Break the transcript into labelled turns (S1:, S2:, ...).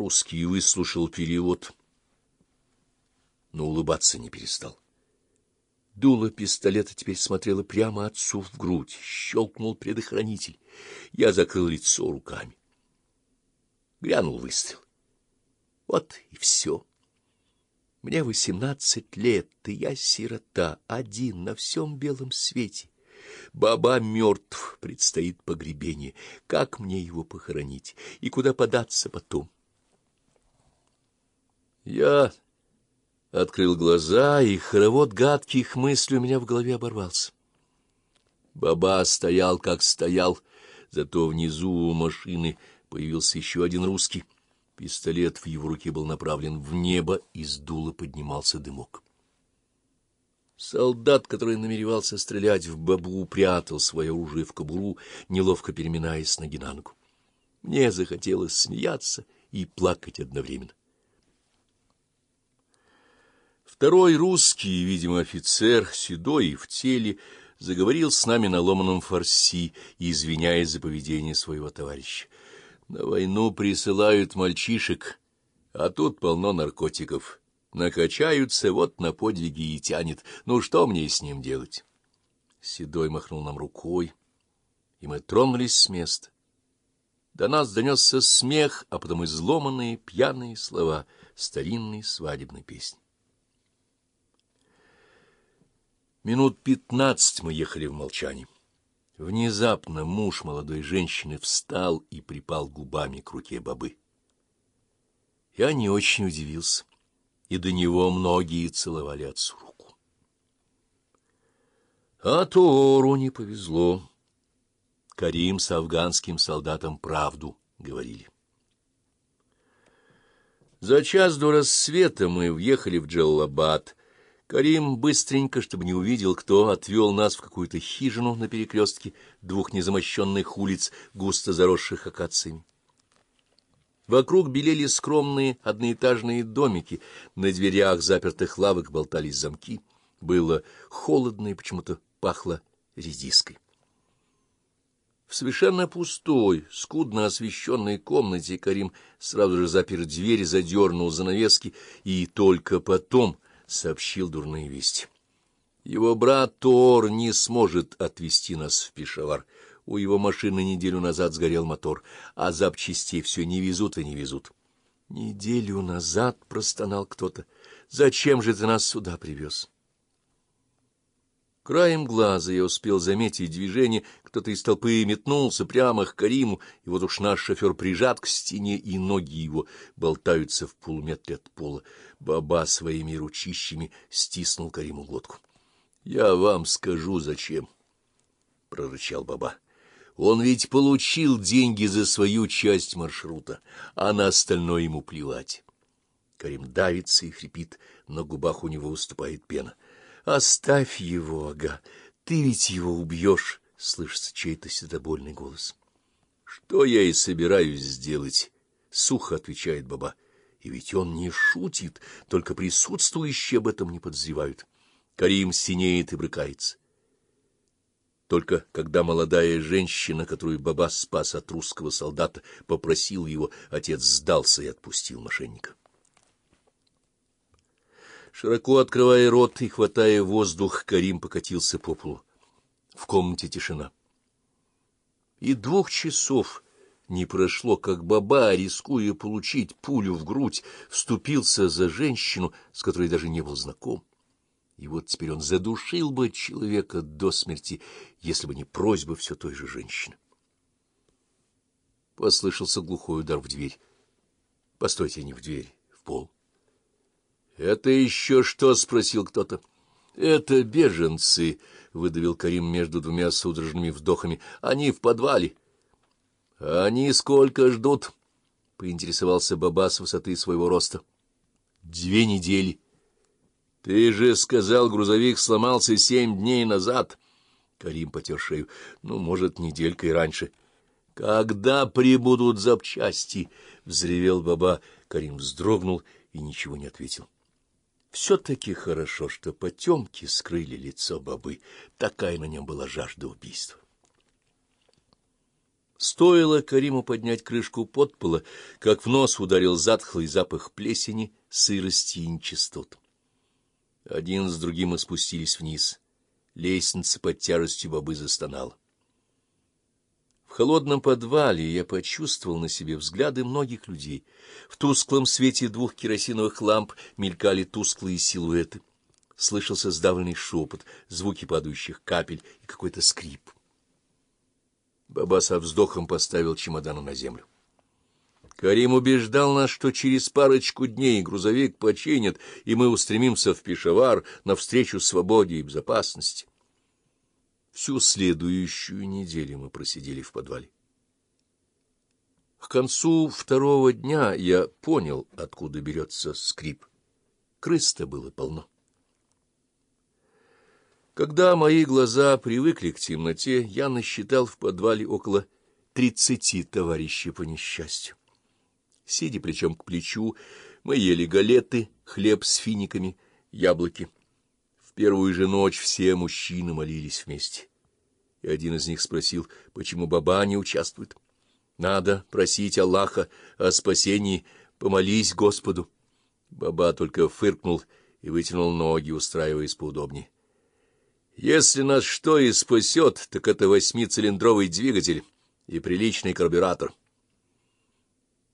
S1: Русский выслушал перевод, но улыбаться не перестал. Дуло пистолета теперь смотрело прямо отцу в грудь, щелкнул предохранитель. Я закрыл лицо руками. Грянул выстрел. Вот и все. Мне восемнадцать лет, и я сирота, один на всем белом свете. Баба мертв, предстоит погребение. Как мне его похоронить и куда податься потом? Я открыл глаза, и хоровод гадких мыслей у меня в голове оборвался. Баба стоял, как стоял, зато внизу у машины появился еще один русский. Пистолет в его руке был направлен в небо, из дула поднимался дымок. Солдат, который намеревался стрелять в бабу, прятал свое оружие в кобуру, неловко переминаясь ноги на ногу. Мне захотелось смеяться и плакать одновременно. Второй русский, видимо, офицер, седой и в теле, заговорил с нами на ломаном фарси, извиняясь за поведение своего товарища. На войну присылают мальчишек, а тут полно наркотиков. Накачаются, вот на подвиги и тянет. Ну, что мне с ним делать? Седой махнул нам рукой, и мы тронулись с места. До нас донесся смех, а потом изломанные пьяные слова старинной свадебной песни. Минут пятнадцать мы ехали в молчании. Внезапно муж молодой женщины встал и припал губами к руке бабы. Я не очень удивился, и до него многие целовали отцу руку. А Тору не повезло. Карим с афганским солдатом правду говорили. За час до рассвета мы въехали в Джаллабад — Карим быстренько, чтобы не увидел, кто отвел нас в какую-то хижину на перекрестке двух незамощенных улиц, густо заросших акациями. Вокруг белели скромные одноэтажные домики, на дверях запертых лавок болтались замки. Было холодно и почему-то пахло редиской. В совершенно пустой, скудно освещенной комнате Карим сразу же запер дверь, задернул занавески и только потом сообщил дурные вести. Его брат Тор не сможет отвезти нас в Пешавар. У его машины неделю назад сгорел мотор, а запчастей все не везут и не везут. Неделю назад простонал кто-то. Зачем же ты нас сюда привез? Краем глаза я успел заметить движение, кто-то из толпы метнулся прямо к Кариму, и вот уж наш шофер прижат к стене, и ноги его болтаются в полуметре от пола. Баба своими ручищами стиснул Кариму глотку. — Я вам скажу, зачем, — прорычал Баба. — Он ведь получил деньги за свою часть маршрута, а на остальное ему плевать. Карим давится и хрипит, на губах у него уступает пена. Оставь его, ага, ты ведь его убьешь, — слышится чей-то седобольный голос. — Что я и собираюсь сделать, — сухо отвечает баба. И ведь он не шутит, только присутствующие об этом не подозревают. Карим синеет и брыкается. Только когда молодая женщина, которую баба спас от русского солдата, попросил его, отец сдался и отпустил мошенника. Широко открывая рот и хватая воздух, Карим покатился по полу. В комнате тишина. И двух часов не прошло, как баба, рискуя получить пулю в грудь, вступился за женщину, с которой даже не был знаком. И вот теперь он задушил бы человека до смерти, если бы не просьба все той же женщины. Послышался глухой удар в дверь. Постойте, не в дверь, в пол. «Это еще что?» — спросил кто-то. «Это беженцы», — выдавил Карим между двумя судорожными вдохами. «Они в подвале». «Они сколько ждут?» — поинтересовался Баба с высоты своего роста. «Две недели». «Ты же сказал, грузовик сломался семь дней назад». Карим потер шею. «Ну, может, неделькой раньше». «Когда прибудут запчасти?» — взревел Баба. Карим вздрогнул и ничего не ответил. Все-таки хорошо, что потемки скрыли лицо бабы. Такая на нем была жажда убийства. Стоило Кариму поднять крышку подпола, как в нос ударил затхлый запах плесени, сырости и нечистот. Один с другим спустились вниз. Лестница под тяжестью бобы застонала. В холодном подвале я почувствовал на себе взгляды многих людей. В тусклом свете двух керосиновых ламп мелькали тусклые силуэты. Слышался сдавленный шепот, звуки падающих капель и какой-то скрип. Баба со вздохом поставил чемодан на землю. Карим убеждал нас, что через парочку дней грузовик починят, и мы устремимся в Пешавар навстречу свободе и безопасности. Всю следующую неделю мы просидели в подвале. К концу второго дня я понял, откуда берется скрип. Крыс-то было полно. Когда мои глаза привыкли к темноте, я насчитал в подвале около тридцати товарищей по несчастью. Сидя плечом к плечу, мы ели галеты, хлеб с финиками, яблоки. В первую же ночь все мужчины молились вместе. И один из них спросил, почему баба не участвует. Надо просить Аллаха о спасении, помолись Господу. Баба только фыркнул и вытянул ноги, устраиваясь поудобнее. Если нас что и спасет, так это восьмицилиндровый двигатель и приличный карбюратор.